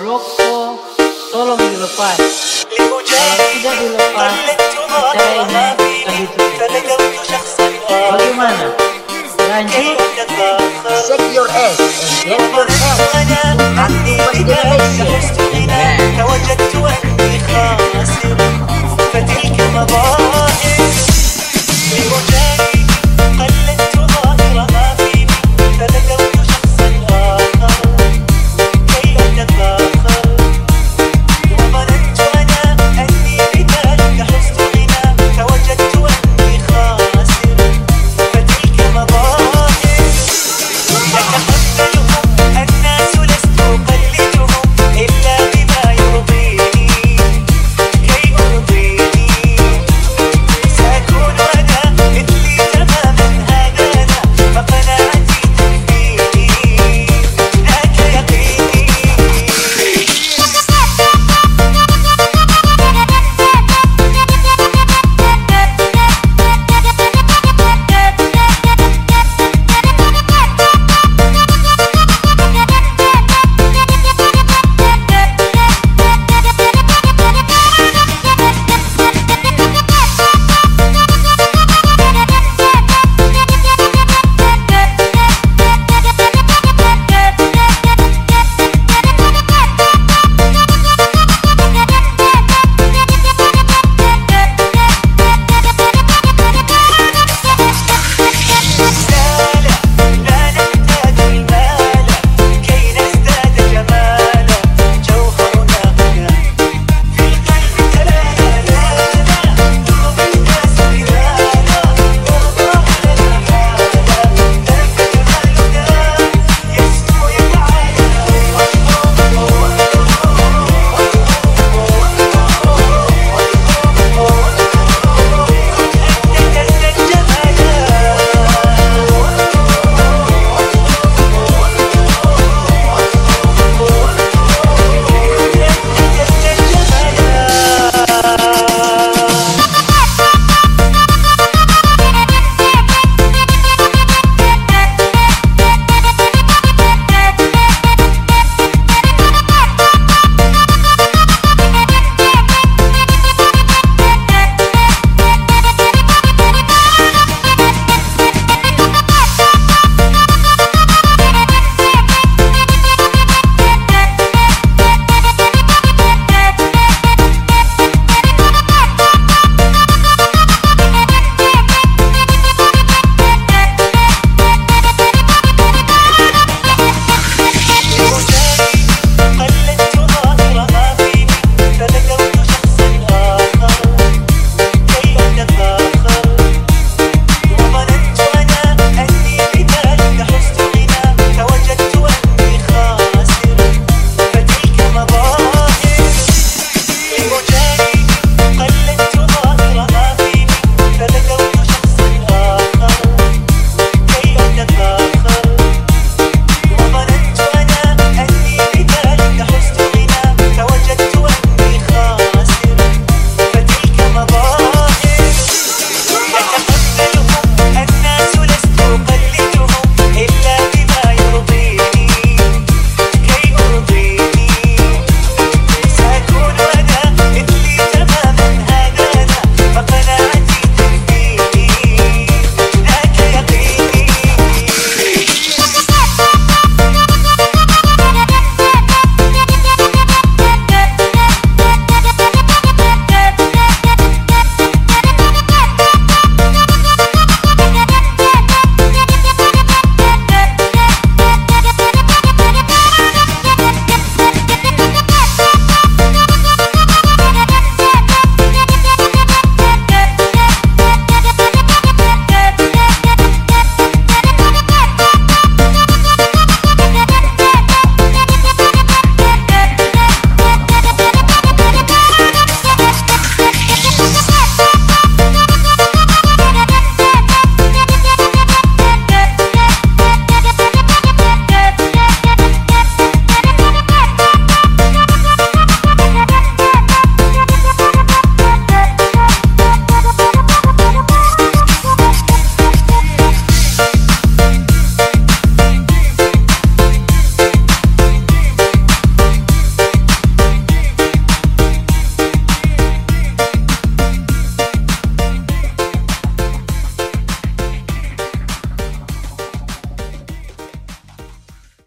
rokok tolong dilepas. Kalau tidak dilepas, saya ini akan ditutup. Bagaimana? Lanjut. Shake your ass and drop your ass. Happy birthday, Messi.